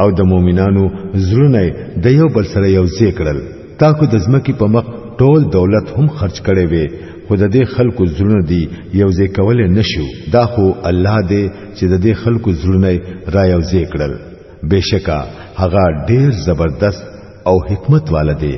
او د مؤمنانو زړونه د یو بل سره یو ځای کړل تا کو د ځمکې په مخ ټول دولت هم خرج کړي وي خو د دې خلکو زړونه دي یو ځای کول نشو دا خو الله دې چې د دې خلکو زړونه را یو ځای کړل بشکا هغه ډیر زبردست او حکمت والا دی